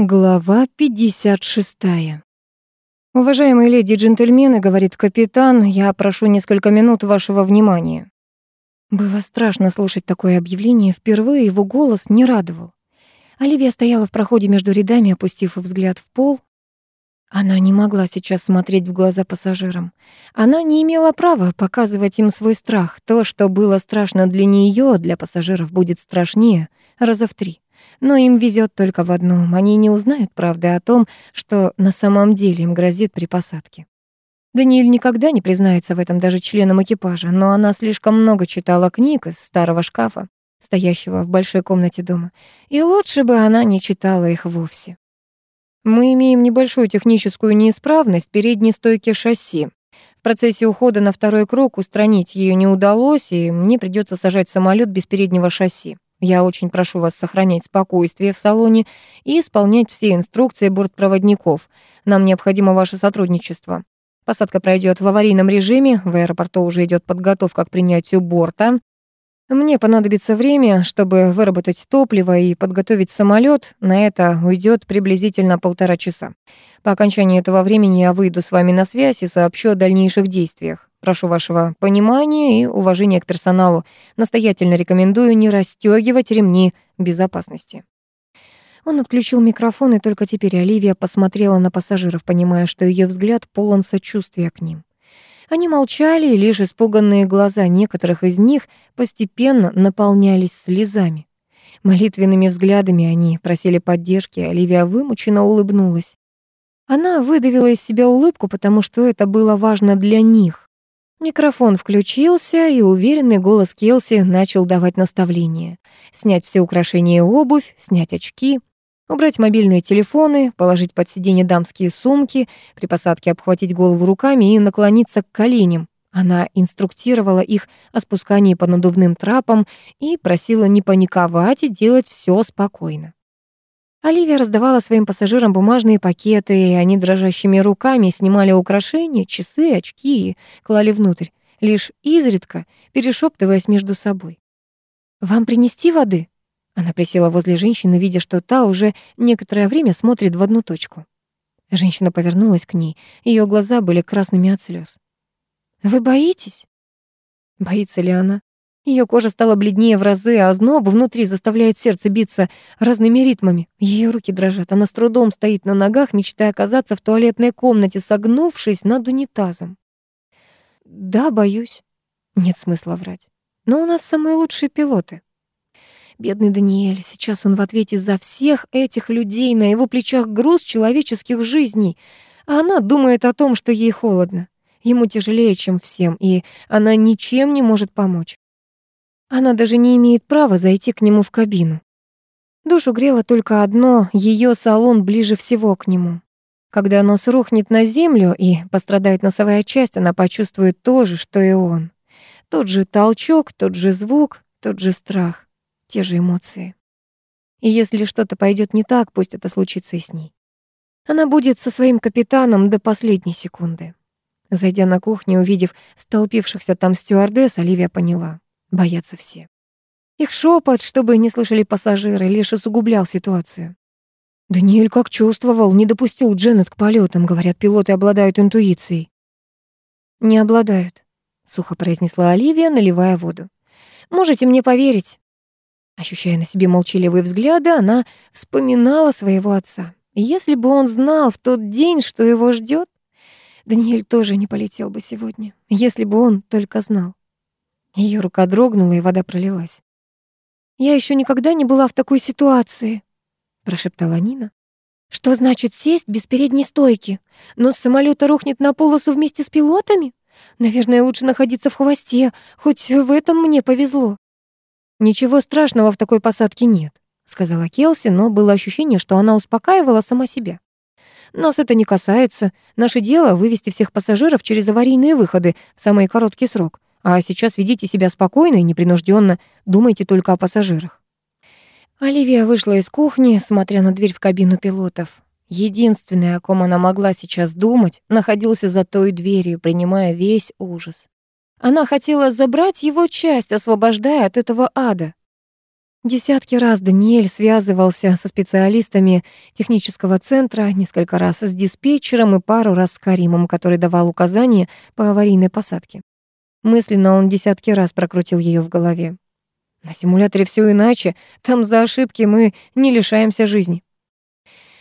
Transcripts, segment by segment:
Глава 56. «Уважаемые леди и джентльмены», — говорит капитан, — «я прошу несколько минут вашего внимания». Было страшно слушать такое объявление, впервые его голос не радовал. Оливия стояла в проходе между рядами, опустив взгляд в пол. Она не могла сейчас смотреть в глаза пассажирам. Она не имела права показывать им свой страх. То, что было страшно для нее, для пассажиров будет страшнее раза в три. Но им везет только в одном. Они не узнают правды о том, что на самом деле им грозит при посадке. Даниэль никогда не признается в этом даже членам экипажа, но она слишком много читала книг из старого шкафа, стоящего в большой комнате дома, и лучше бы она не читала их вовсе. Мы имеем небольшую техническую неисправность передней стойки шасси. В процессе ухода на второй круг устранить ее не удалось, и мне придется сажать самолет без переднего шасси. Я очень прошу вас сохранять спокойствие в салоне и исполнять все инструкции бортпроводников. Нам необходимо ваше сотрудничество. Посадка пройдет в аварийном режиме, в аэропорту уже идет подготовка к принятию борта. Мне понадобится время, чтобы выработать топливо и подготовить самолет. На это уйдет приблизительно полтора часа. По окончании этого времени я выйду с вами на связь и сообщу о дальнейших действиях. Прошу вашего понимания и уважения к персоналу. Настоятельно рекомендую не расстёгивать ремни безопасности. Он отключил микрофон, и только теперь Оливия посмотрела на пассажиров, понимая, что ее взгляд полон сочувствия к ним. Они молчали, и лишь испуганные глаза некоторых из них постепенно наполнялись слезами. Молитвенными взглядами они просили поддержки, Оливия вымученно улыбнулась. Она выдавила из себя улыбку, потому что это было важно для них. Микрофон включился, и уверенный голос Келси начал давать наставления. Снять все украшения и обувь, снять очки, Убрать мобильные телефоны, положить под сиденье дамские сумки, при посадке обхватить голову руками и наклониться к коленям. Она инструктировала их о спускании по надувным трапам и просила не паниковать и делать все спокойно. Оливия раздавала своим пассажирам бумажные пакеты, и они дрожащими руками снимали украшения, часы, очки и клали внутрь, лишь изредка перешептываясь между собой. «Вам принести воды?» Она присела возле женщины, видя, что та уже некоторое время смотрит в одну точку. Женщина повернулась к ней, ее глаза были красными от слез. «Вы боитесь?» Боится ли она? Ее кожа стала бледнее в разы, а озноб внутри заставляет сердце биться разными ритмами. Ее руки дрожат, она с трудом стоит на ногах, мечтая оказаться в туалетной комнате, согнувшись над унитазом. «Да, боюсь. Нет смысла врать. Но у нас самые лучшие пилоты». Бедный Даниэль, сейчас он в ответе за всех этих людей, на его плечах груз человеческих жизней, а она думает о том, что ей холодно. Ему тяжелее, чем всем, и она ничем не может помочь. Она даже не имеет права зайти к нему в кабину. Душу грело только одно — ее салон ближе всего к нему. Когда нос рухнет на землю и пострадает носовая часть, она почувствует то же, что и он. Тот же толчок, тот же звук, тот же страх те же эмоции. И если что-то пойдет не так, пусть это случится и с ней. Она будет со своим капитаном до последней секунды. Зайдя на кухню, увидев столпившихся там стюардесс, Оливия поняла — боятся все. Их шепот, чтобы не слышали пассажиры, лишь усугублял ситуацию. Даниэль как чувствовал, не допустил Дженнет к полетам, говорят, пилоты обладают интуицией. «Не обладают», — сухо произнесла Оливия, наливая воду. «Можете мне поверить, Ощущая на себе молчаливые взгляды, она вспоминала своего отца. если бы он знал в тот день, что его ждет, Даниэль тоже не полетел бы сегодня, если бы он только знал. Ее рука дрогнула, и вода пролилась. «Я еще никогда не была в такой ситуации», — прошептала Нина. «Что значит сесть без передней стойки? Но с самолета рухнет на полосу вместе с пилотами? Наверное, лучше находиться в хвосте, хоть в этом мне повезло». «Ничего страшного в такой посадке нет», — сказала Келси, но было ощущение, что она успокаивала сама себя. «Нас это не касается. Наше дело — вывести всех пассажиров через аварийные выходы в самый короткий срок. А сейчас ведите себя спокойно и непринужденно, думайте только о пассажирах». Оливия вышла из кухни, смотря на дверь в кабину пилотов. Единственное, о ком она могла сейчас думать, находился за той дверью, принимая весь ужас. Она хотела забрать его часть, освобождая от этого ада. Десятки раз Даниэль связывался со специалистами технического центра, несколько раз с диспетчером и пару раз с Каримом, который давал указания по аварийной посадке. Мысленно он десятки раз прокрутил ее в голове. На симуляторе все иначе, там за ошибки мы не лишаемся жизни.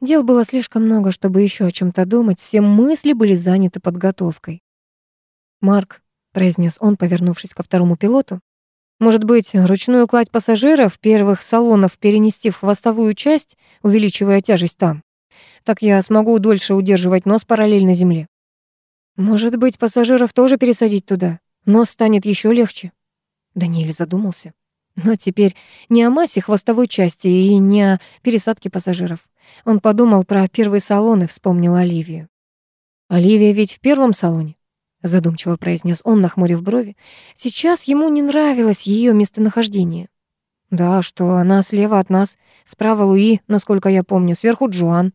Дел было слишком много, чтобы еще о чем то думать, все мысли были заняты подготовкой. «Марк», — произнес он, повернувшись ко второму пилоту, «может быть, ручную кладь пассажиров первых салонов перенести в хвостовую часть, увеличивая тяжесть там? Так я смогу дольше удерживать нос параллельно земле». «Может быть, пассажиров тоже пересадить туда? Нос станет еще легче?» Даниэль задумался. Но теперь не о массе хвостовой части и не о пересадке пассажиров. Он подумал про первый салон и вспомнил Оливию. «Оливия ведь в первом салоне?» задумчиво произнес он, нахмурив брови. Сейчас ему не нравилось ее местонахождение. Да, что она слева от нас, справа Луи, насколько я помню, сверху Джоан.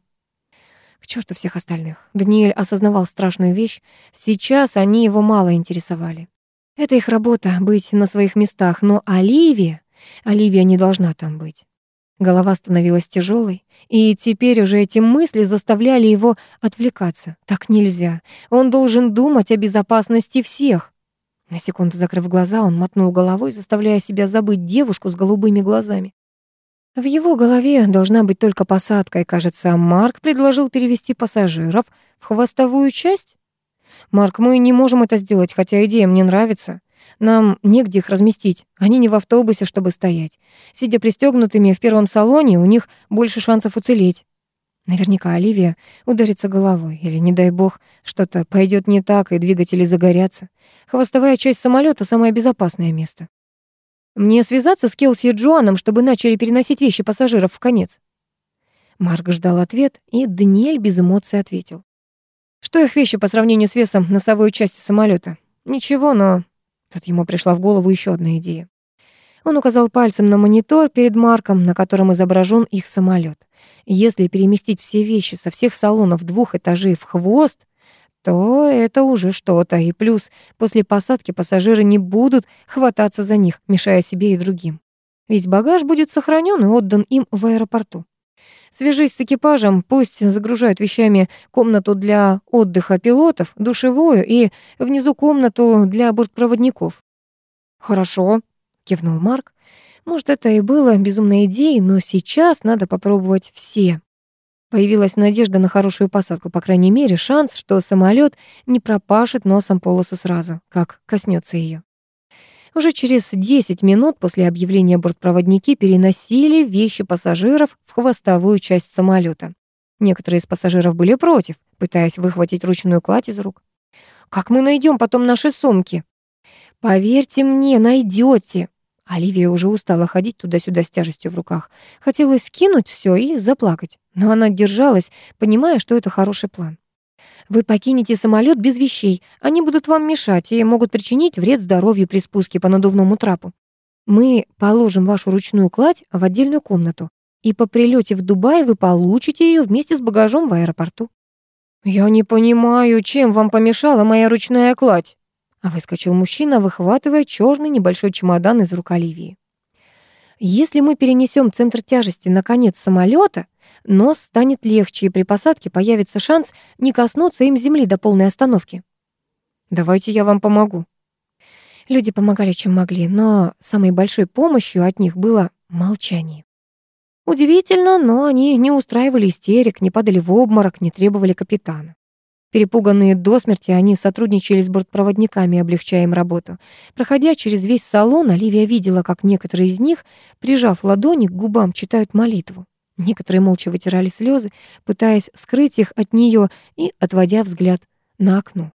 К черту всех остальных. Даниэль осознавал страшную вещь. Сейчас они его мало интересовали. Это их работа — быть на своих местах, но Оливия... Оливия не должна там быть. Голова становилась тяжелой, и теперь уже эти мысли заставляли его отвлекаться. Так нельзя. Он должен думать о безопасности всех. На секунду закрыв глаза, он мотнул головой, заставляя себя забыть девушку с голубыми глазами. В его голове должна быть только посадка, и, кажется, Марк предложил перевести пассажиров в хвостовую часть. «Марк, мы не можем это сделать, хотя идея мне нравится. Нам негде их разместить. Они не в автобусе, чтобы стоять. Сидя пристегнутыми в первом салоне, у них больше шансов уцелеть. Наверняка Оливия ударится головой, или, не дай бог, что-то пойдет не так, и двигатели загорятся. Хвостовая часть самолета самое безопасное место. Мне связаться с Келси и Джоаном, чтобы начали переносить вещи пассажиров в конец. Марк ждал ответ, и Даниэль без эмоций ответил. Что их вещи по сравнению с весом носовой части самолета? Ничего, но Тут ему пришла в голову еще одна идея. Он указал пальцем на монитор перед Марком, на котором изображен их самолет. Если переместить все вещи со всех салонов двух этажей в хвост, то это уже что-то. И плюс, после посадки пассажиры не будут хвататься за них, мешая себе и другим. Весь багаж будет сохранен и отдан им в аэропорту. Свяжись с экипажем, пусть загружают вещами комнату для отдыха пилотов, душевую и внизу комнату для бортпроводников. Хорошо, кивнул Марк. Может, это и было безумной идеей, но сейчас надо попробовать все. Появилась надежда на хорошую посадку, по крайней мере, шанс, что самолет не пропашет носом полосу сразу, как коснется ее. Уже через 10 минут после объявления бортпроводники переносили вещи пассажиров в хвостовую часть самолета. Некоторые из пассажиров были против, пытаясь выхватить ручную кладь из рук. «Как мы найдем потом наши сумки?» «Поверьте мне, найдете. Оливия уже устала ходить туда-сюда с тяжестью в руках. Хотелось скинуть все и заплакать, но она держалась, понимая, что это хороший план. Вы покинете самолет без вещей. Они будут вам мешать и могут причинить вред здоровью при спуске по надувному трапу. Мы положим вашу ручную кладь в отдельную комнату, и по прилете в Дубай вы получите ее вместе с багажом в аэропорту. Я не понимаю, чем вам помешала моя ручная кладь? А выскочил мужчина, выхватывая черный небольшой чемодан из рук Оливии. Если мы перенесем центр тяжести на конец самолета, нос станет легче, и при посадке появится шанс не коснуться им земли до полной остановки. Давайте я вам помогу. Люди помогали, чем могли, но самой большой помощью от них было молчание. Удивительно, но они не устраивали истерик, не падали в обморок, не требовали капитана. Перепуганные до смерти, они сотрудничали с бортпроводниками, облегчая им работу. Проходя через весь салон, Оливия видела, как некоторые из них, прижав ладони к губам, читают молитву. Некоторые молча вытирали слезы, пытаясь скрыть их от нее и отводя взгляд на окно.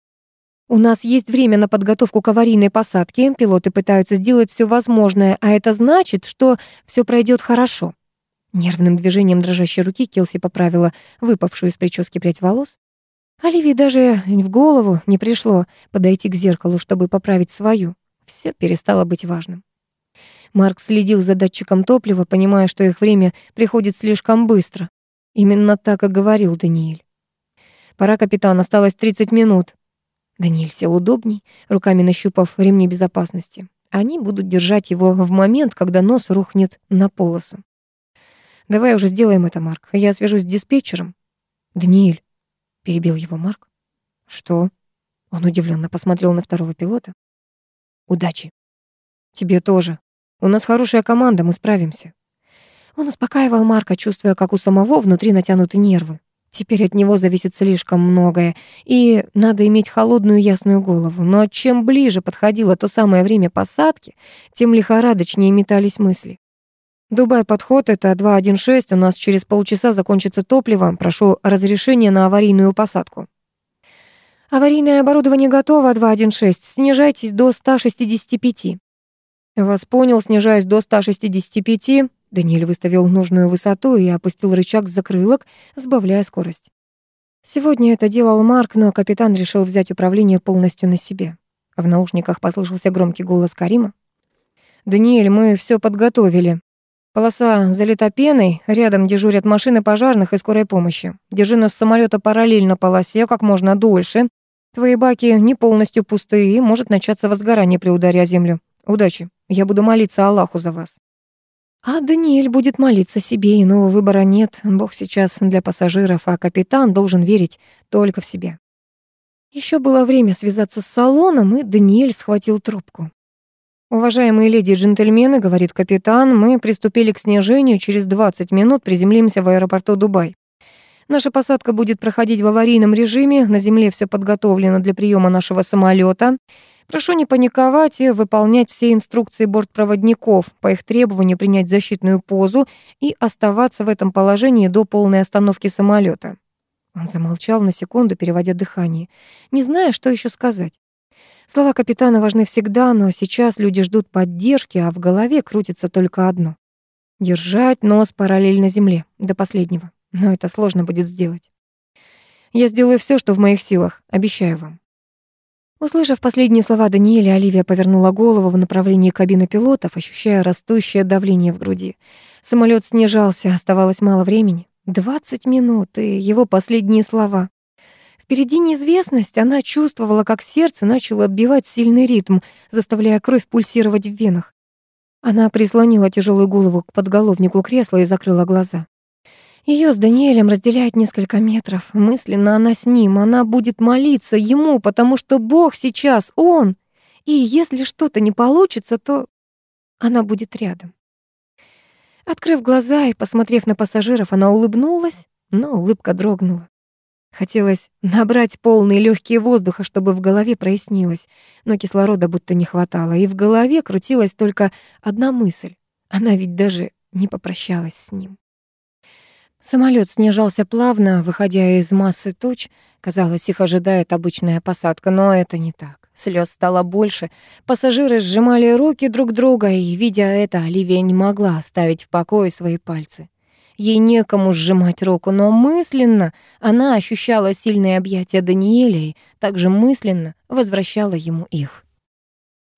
«У нас есть время на подготовку к аварийной посадке. Пилоты пытаются сделать все возможное, а это значит, что все пройдет хорошо». Нервным движением дрожащей руки Келси поправила выпавшую из прически прядь волос. Оливии даже в голову не пришло подойти к зеркалу, чтобы поправить свою. Все перестало быть важным. Марк следил за датчиком топлива, понимая, что их время приходит слишком быстро. Именно так и говорил Даниэль. «Пора, капитан, осталось 30 минут». Даниэль сел удобней, руками нащупав ремни безопасности. Они будут держать его в момент, когда нос рухнет на полосу. Давай уже сделаем это, Марк. Я свяжусь с диспетчером. Даниэль, перебил его Марк. Что? Он удивленно посмотрел на второго пилота. Удачи. Тебе тоже. У нас хорошая команда, мы справимся. Он успокаивал Марка, чувствуя, как у самого внутри натянуты нервы. Теперь от него зависит слишком многое, и надо иметь холодную ясную голову. Но чем ближе подходило то самое время посадки, тем лихорадочнее метались мысли. Дубай подход, это 216, у нас через полчаса закончится топливо, прошу разрешения на аварийную посадку. Аварийное оборудование готово, 216, снижайтесь до 165. Вас понял, снижаясь до 165, Даниэль выставил нужную высоту и опустил рычаг закрылок, сбавляя скорость. Сегодня это делал Марк, но капитан решил взять управление полностью на себе. В наушниках послышался громкий голос Карима. «Даниэль, мы все подготовили. Полоса залита пеной, рядом дежурят машины пожарных и скорой помощи. Держи нос самолета параллельно полосе как можно дольше. Твои баки не полностью пустые, и может начаться возгорание при ударе о землю. Удачи. Я буду молиться Аллаху за вас». А Даниэль будет молиться себе, иного выбора нет. Бог сейчас для пассажиров, а капитан должен верить только в себя. Еще было время связаться с салоном, и Даниэль схватил трубку. «Уважаемые леди и джентльмены», — говорит капитан, «мы приступили к снижению, через 20 минут приземлимся в аэропорту Дубай. Наша посадка будет проходить в аварийном режиме, на земле все подготовлено для приема нашего самолета. Прошу не паниковать и выполнять все инструкции бортпроводников, по их требованию принять защитную позу и оставаться в этом положении до полной остановки самолета. Он замолчал на секунду, переводя дыхание, не зная, что еще сказать. Слова капитана важны всегда, но сейчас люди ждут поддержки, а в голове крутится только одно. Держать нос параллельно земле, до последнего. Но это сложно будет сделать. Я сделаю все, что в моих силах, обещаю вам. Услышав последние слова Даниэля, Оливия повернула голову в направлении кабины пилотов, ощущая растущее давление в груди. Самолет снижался, оставалось мало времени. Двадцать минут, и его последние слова. Впереди неизвестность, она чувствовала, как сердце начало отбивать сильный ритм, заставляя кровь пульсировать в венах. Она прислонила тяжелую голову к подголовнику кресла и закрыла глаза. Ее с Даниэлем разделяет несколько метров. Мысленно она с ним, она будет молиться ему, потому что Бог сейчас он. И если что-то не получится, то она будет рядом. Открыв глаза и посмотрев на пассажиров, она улыбнулась, но улыбка дрогнула. Хотелось набрать полные легкие воздуха, чтобы в голове прояснилось, но кислорода будто не хватало, и в голове крутилась только одна мысль. Она ведь даже не попрощалась с ним. Самолет снижался плавно, выходя из массы туч. Казалось, их ожидает обычная посадка, но это не так. Слез стало больше. Пассажиры сжимали руки друг друга, и, видя это, Оливия не могла оставить в покое свои пальцы. Ей некому сжимать руку, но мысленно она ощущала сильные объятия Даниэля и также мысленно возвращала ему их.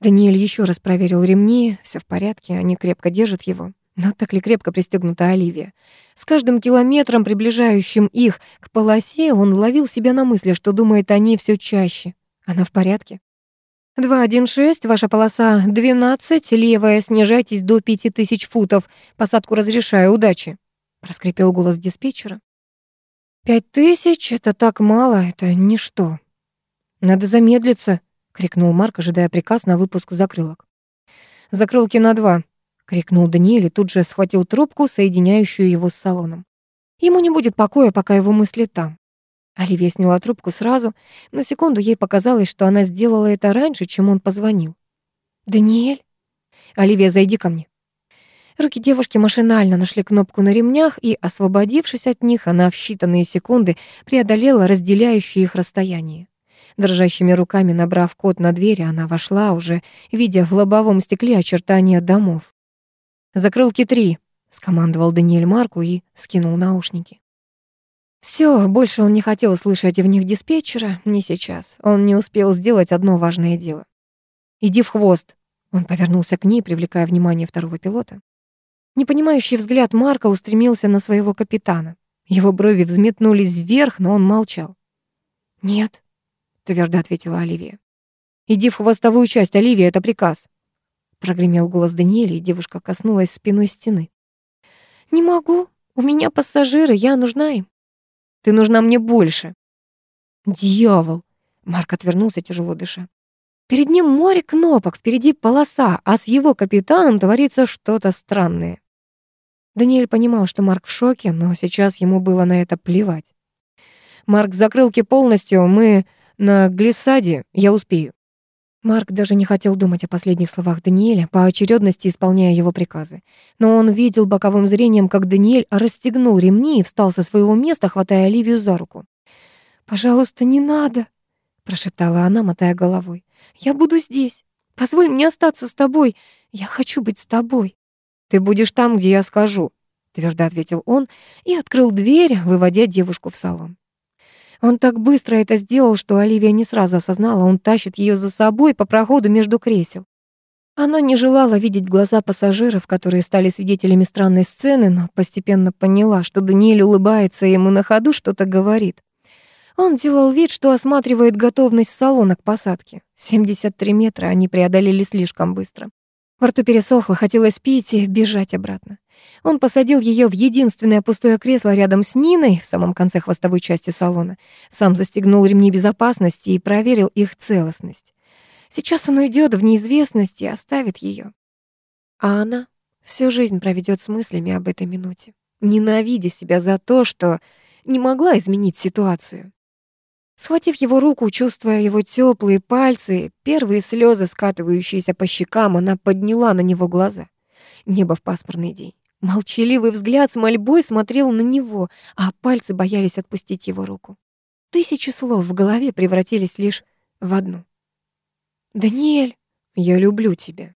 Даниэль еще раз проверил ремни, все в порядке, они крепко держат его. Но так ли крепко пристегнута Оливия? С каждым километром, приближающим их к полосе, он ловил себя на мысли, что думает о ней все чаще. Она в порядке? 216, ваша полоса 12, левая, снижайтесь до 5000 футов. Посадку разрешаю, удачи. Проскрипел голос диспетчера. «Пять тысяч — это так мало, это ничто». «Надо замедлиться», — крикнул Марк, ожидая приказ на выпуск закрылок. «Закрылки на два», крикнул Даниэль и тут же схватил трубку, соединяющую его с салоном. Ему не будет покоя, пока его мысли там. Оливия сняла трубку сразу. На секунду ей показалось, что она сделала это раньше, чем он позвонил. «Даниэль?» «Оливия, зайди ко мне». Руки девушки машинально нашли кнопку на ремнях, и, освободившись от них, она в считанные секунды преодолела разделяющее их расстояние. Дрожащими руками набрав код на двери, она вошла, уже видя в лобовом стекле очертания домов. «Закрылки три», — скомандовал Даниэль Марку и скинул наушники. Все, больше он не хотел слышать в них диспетчера, не сейчас. Он не успел сделать одно важное дело. «Иди в хвост», — он повернулся к ней, привлекая внимание второго пилота. Непонимающий взгляд Марка устремился на своего капитана. Его брови взметнулись вверх, но он молчал. «Нет», — твердо ответила Оливия. «Иди в хвостовую часть, Оливия, это приказ». прогремел голос Даниэля, и девушка коснулась спиной стены. «Не могу. У меня пассажиры, я нужна им». «Ты нужна мне больше». «Дьявол!» Марк отвернулся, тяжело дыша. Перед ним море кнопок, впереди полоса, а с его капитаном творится что-то странное. Даниэль понимал, что Марк в шоке, но сейчас ему было на это плевать. «Марк, закрылки полностью, мы на глиссаде, я успею». Марк даже не хотел думать о последних словах Даниэля, поочередности исполняя его приказы. Но он видел боковым зрением, как Даниэль расстегнул ремни и встал со своего места, хватая Оливию за руку. «Пожалуйста, не надо», — прошептала она, мотая головой. «Я буду здесь. Позволь мне остаться с тобой. Я хочу быть с тобой». «Ты будешь там, где я скажу», — твердо ответил он и открыл дверь, выводя девушку в салон. Он так быстро это сделал, что Оливия не сразу осознала, он тащит ее за собой по проходу между кресел. Она не желала видеть глаза пассажиров, которые стали свидетелями странной сцены, но постепенно поняла, что Даниэль улыбается ему на ходу что-то говорит. Он делал вид, что осматривает готовность салона к посадке. 73 метра они преодолели слишком быстро. Во рту пересохло, хотелось пить и бежать обратно. Он посадил ее в единственное пустое кресло рядом с Ниной в самом конце хвостовой части салона, сам застегнул ремни безопасности и проверил их целостность. Сейчас он уйдет в неизвестность и оставит ее. А она всю жизнь проведет с мыслями об этой минуте, ненавидя себя за то, что не могла изменить ситуацию. Схватив его руку, чувствуя его теплые пальцы, первые слезы, скатывающиеся по щекам, она подняла на него глаза. Небо в пасмурный день. Молчаливый взгляд с мольбой смотрел на него, а пальцы боялись отпустить его руку. Тысячи слов в голове превратились лишь в одну. «Даниэль, я люблю тебя».